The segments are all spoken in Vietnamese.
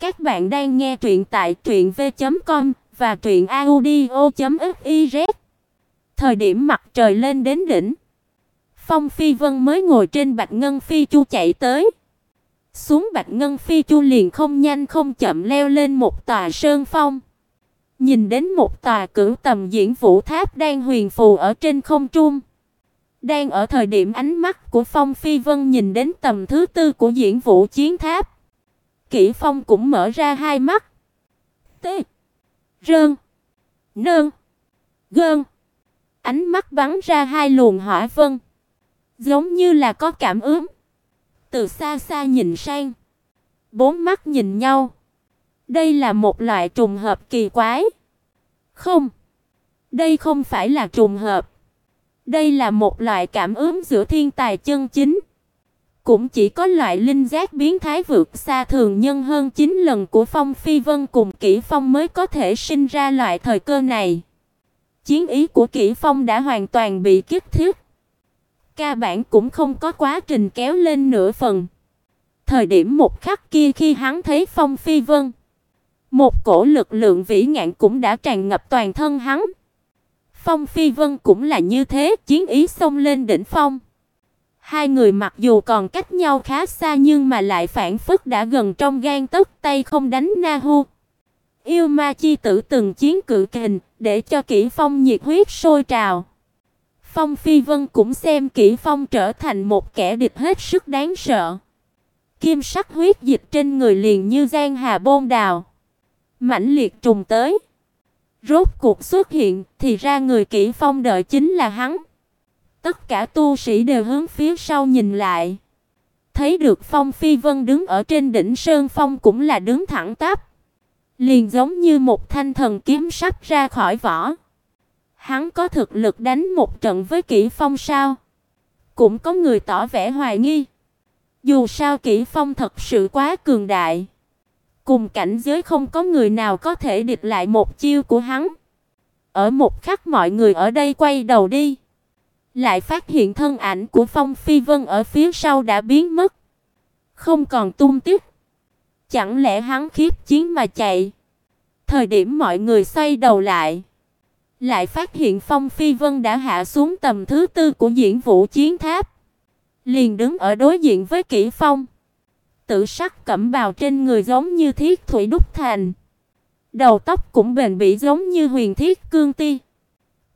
Các bạn đang nghe truyện tại truyệnv.com và truyệnaudio.fiz. Thời điểm mặt trời lên đến đỉnh, Phong Phi Vân mới ngồi trên Bạch Ngân Phi Chu chạy tới. Xuống Bạch Ngân Phi Chu liền không nhanh không chậm leo lên một tòa sơn phong. Nhìn đến một tòa cửu tầm diễn vũ tháp đang huyền phù ở trên không trung. Đang ở thời điểm ánh mắt của Phong Phi Vân nhìn đến tầm thứ tư của diễn vũ chiến tháp. Kỷ Phong cũng mở ra hai mắt. T. Rơn. Nơn. Gơn. Ánh mắt bắn ra hai luồng hỏa vân. Giống như là có cảm ứng. Từ xa xa nhìn sang. Bốn mắt nhìn nhau. Đây là một loại trùng hợp kỳ quái. Không. Đây không phải là trùng hợp. Đây là một loại cảm ứng giữa thiên tài chân chính. Cũng chỉ có loại linh giác biến thái vượt xa thường nhân hơn 9 lần của Phong Phi Vân cùng Kỷ Phong mới có thể sinh ra loại thời cơ này. Chiến ý của Kỷ Phong đã hoàn toàn bị kích thiết. Ca bản cũng không có quá trình kéo lên nửa phần. Thời điểm một khắc kia khi hắn thấy Phong Phi Vân, một cổ lực lượng vĩ ngạn cũng đã tràn ngập toàn thân hắn. Phong Phi Vân cũng là như thế, chiến ý xông lên đỉnh phong. Hai người mặc dù còn cách nhau khá xa nhưng mà lại phản phất đã gần trong gan tấc, tay không đánh Na Hu. Yêu ma chi tử từng chiến cự kình, để cho Kỷ Phong nhiệt huyết sôi trào. Phong Phi Vân cũng xem Kỷ Phong trở thành một kẻ địch hết sức đáng sợ. Kim sắc huyết dịch trên người liền như giang hà bôn đào, mãnh liệt trùng tới. Rốt cuộc xuất hiện, thì ra người Kỷ Phong đợi chính là hắn. Tất cả tu sĩ đều hướng phía sau nhìn lại. Thấy được Phong Phi Vân đứng ở trên đỉnh sơn phong cũng là đứng thẳng tắp, liền giống như một thanh thần kiếm sắp ra khỏi vỏ. Hắn có thực lực đánh một trận với Kỷ Phong sao? Cũng có người tỏ vẻ hoài nghi. Dù sao Kỷ Phong thật sự quá cường đại, cùng cảnh giới không có người nào có thể địch lại một chiêu của hắn. Ở một khắc mọi người ở đây quay đầu đi, lại phát hiện thân ảnh của Phong Phi Vân ở phía sau đã biến mất, không còn tung tích. Chẳng lẽ hắn khiếp chiến mà chạy? Thời điểm mọi người xoay đầu lại, lại phát hiện Phong Phi Vân đã hạ xuống tầm thứ tư của diễn vũ chiến tháp, liền đứng ở đối diện với Kỷ Phong. Tự sắc cẩm bào trên người giống như thiết thủy đúc thành, đầu tóc cũng bền bỉ giống như huyền thiết cương ti.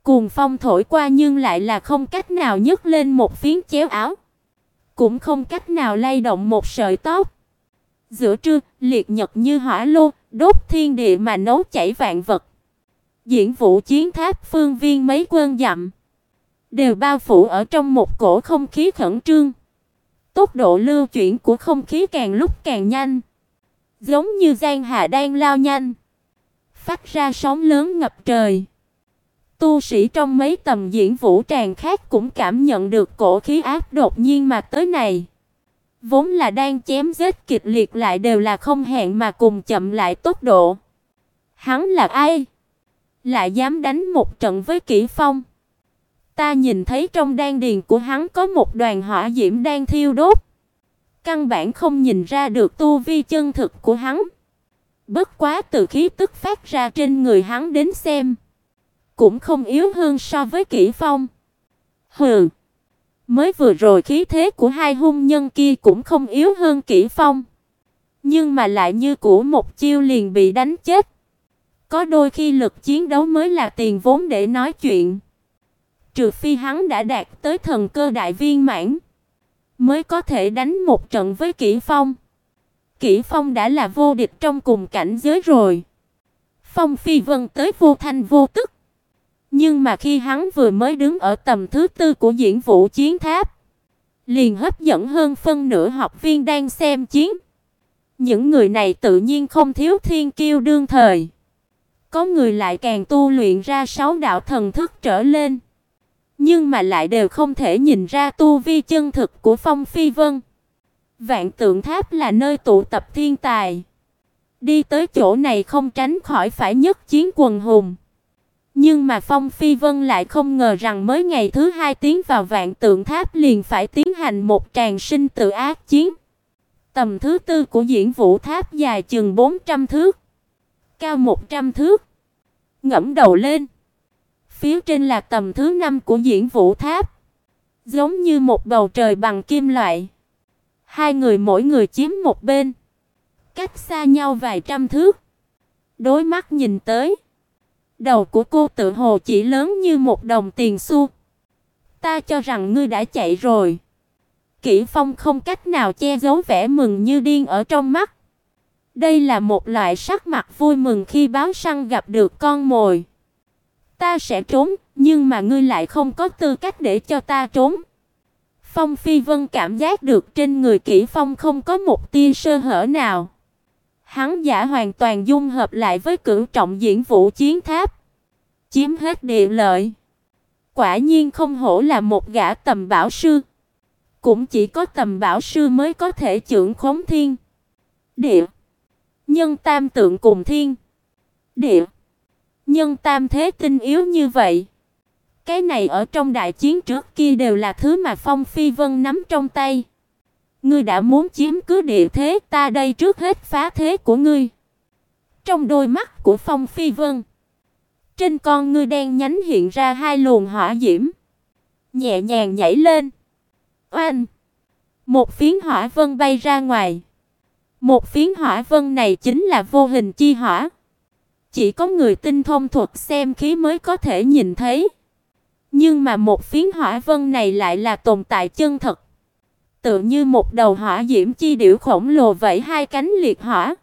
Cuồng phong thổi qua nhưng lại là không cách nào nhấc lên một phiến chéo áo, cũng không cách nào lay động một sợi tóc. Giữa trưa, liệt nhật như hỏa lô, đốt thiên địa mà nấu chảy vạn vật. Diễn vũ chiến tháp phương viên mấy quân dặm, đều bao phủ ở trong một cổ không khí khẩn trương. Tốc độ lưu chuyển của không khí càng lúc càng nhanh, giống như giang hà đang lao nhanh, phát ra sóng lớn ngập trời. Tu sĩ trong mấy tầm diễn vũ tràng khác cũng cảm nhận được cổ khí áp đột nhiên mà tới này. Vốn là đang chém giết kịch liệt lại đều là không hẹn mà cùng chậm lại tốc độ. Hắn là ai? Lại dám đánh một trận với Kỷ Phong? Ta nhìn thấy trong đan điền của hắn có một đoàn hỏa diễm đang thiêu đốt. Căn bản không nhìn ra được tu vi chân thực của hắn. Bất quá từ khí tức phát ra trên người hắn đến xem, cũng không yếu hơn so với Kỷ Phong. Hừ, mới vừa rồi khí thế của hai hung nhân kia cũng không yếu hơn Kỷ Phong, nhưng mà lại như cũ một chiêu liền bị đánh chết. Có đôi khi lực chiến đấu mới là tiền vốn để nói chuyện. Trừ phi hắn đã đạt tới thần cơ đại viên mãn, mới có thể đánh một trận với Kỷ Phong. Kỷ Phong đã là vô địch trong cùng cảnh giới rồi. Phong Phi Vân tới vô thanh vô tức. Nhưng mà khi hắn vừa mới đứng ở tầm thứ tư của diễn vũ chiến tháp, liền hấp dẫn hơn phân nửa học viên đang xem chiến. Những người này tự nhiên không thiếu thiên kiêu đương thời. Có người lại càng tu luyện ra sáu đạo thần thức trở lên, nhưng mà lại đều không thể nhìn ra tu vi chân thực của Phong Phi Vân. Vạn Tượng Tháp là nơi tụ tập thiên tài. Đi tới chỗ này không tránh khỏi phải nhất chiến quần hùng. Nhưng mà Phong Phi Vân lại không ngờ rằng mới ngày thứ hai tiến vào Vạn Tượng Tháp liền phải tiến hành một tràng sinh tử ác chiến. Tầm thứ tư của diễn vũ tháp dài chừng 400 thước, cao 100 thước. Ngẫm đầu lên, phía trên là tầm thứ năm của diễn vũ tháp, giống như một bầu trời bằng kim loại. Hai người mỗi người chiếm một bên, cách xa nhau vài trăm thước. Đối mắt nhìn tới, đầu của cô tự hồ chỉ lớn như một đồng tiền xu. Ta cho rằng ngươi đã chạy rồi. Kỷ Phong không cách nào che giấu vẻ mừng như điên ở trong mắt. Đây là một loại sắc mặt vui mừng khi báo săn gặp được con mồi. Ta sẽ trốn, nhưng mà ngươi lại không có tư cách để cho ta trốn. Phong Phi Vân cảm giác được trên người Kỷ Phong không có một tia sơ hở nào. Hắn giả hoàn toàn dung hợp lại với cửu trọng diễn vũ chiến tháp, chiếm hết địa lợi. Quả nhiên không hổ là một gã tầm bảo sư. Cũng chỉ có tầm bảo sư mới có thể trưởng khống thiên, địa, nhân tam tượng cùng thiên, địa, nhân tam thế tinh yếu như vậy. Cái này ở trong đại chiến trước kia đều là thứ mà Phong Phi Vân nắm trong tay. Ngươi đã muốn chiếm cứ địa thế, ta đây trước hết phá thế của ngươi. Trong đôi mắt của Phong Phi Vân, trên con ngươi đen nhánh hiện ra hai luồng hỏa diễm, nhẹ nhàng nhảy lên. Oanh! Một phiến hỏa vân bay ra ngoài. Một phiến hỏa vân này chính là vô hình chi hỏa. Chỉ có người tinh thông thuật xem khí mới có thể nhìn thấy. Nhưng mà một phiến hỏa vân này lại là tồn tại chân thật. Tựa như một đầu hỏa diễm chi điểu khổng lồ vẫy hai cánh liệt hỏa.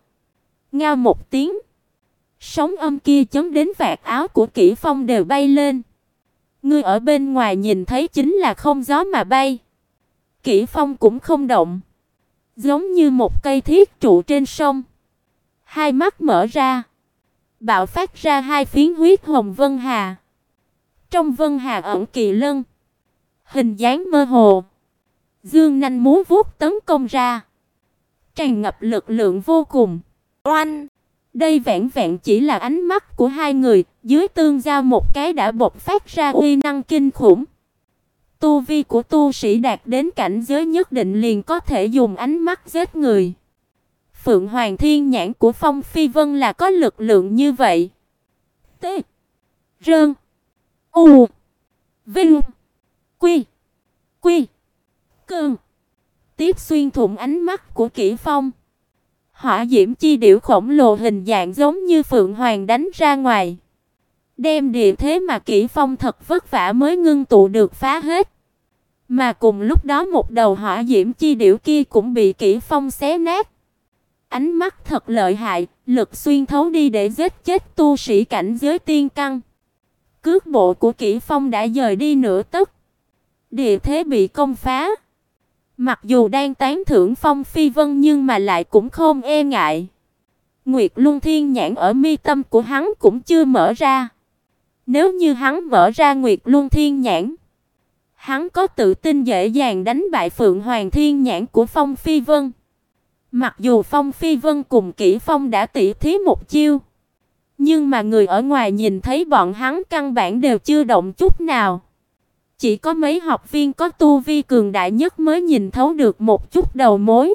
Ngao một tiếng. Sóng âm kia chấm đến vạt áo của Kỷ Phong đều bay lên. Ngươi ở bên ngoài nhìn thấy chính là không gió mà bay. Kỷ Phong cũng không động, giống như một cây thiết trụ trên sông. Hai mắt mở ra, bạo phát ra hai phiến huyết hồng vân hà. Trong vân hà ẩn kỳ lân, hình dáng mơ hồ. Dương nhanh múa vuốt tấn công ra, tràn ngập lực lượng vô cùng. Oanh! Đây vẹn vẹn chỉ là ánh mắt của hai người, dưới tương giao một cái đã bộc phát ra uy năng kinh khủng. Tu vi của tu sĩ đạt đến cảnh giới nhất định liền có thể dùng ánh mắt giết người. Phượng Hoàng Thiên nhãn của Phong Phi Vân là có lực lượng như vậy. T. Rơn. U. Vinh. Quy. Quy. Cơn. Tiếp xuyên thủng ánh mắt của Kỷ Phong. Hỏa diễm chi điểu khổng lồ hình dạng giống như Phượng Hoàng đánh ra ngoài. Đem địa thế mà Kỷ Phong thật vất vả mới ngưng tụ được phá hết. Mà cùng lúc đó một đầu hỏa diễm chi điểu kia cũng bị Kỷ Phong xé nát. Ánh mắt thật lợi hại, lực xuyên thấu đi để giết chết tu sĩ cảnh giới tiên căn. Cước bộ của Kỷ Phong đã dời đi nửa tấc. Địa thế bị công phá. Mặc dù đang tán thưởng Phong Phi Vân nhưng mà lại cũng không e ngại. Nguyệt Luân Thiên nhãn ở mi tâm của hắn cũng chưa mở ra. Nếu như hắn mở ra Nguyệt Luân Thiên nhãn, hắn có tự tin dễ dàng đánh bại Phượng Hoàng Thiên nhãn của Phong Phi Vân. Mặc dù Phong Phi Vân cùng Kỷ Phong đã tỉ thí một chiêu, nhưng mà người ở ngoài nhìn thấy bọn hắn căn bản đều chưa động chút nào. Chỉ có mấy học viên có tu vi cường đại nhất mới nhìn thấu được một chút đầu mối.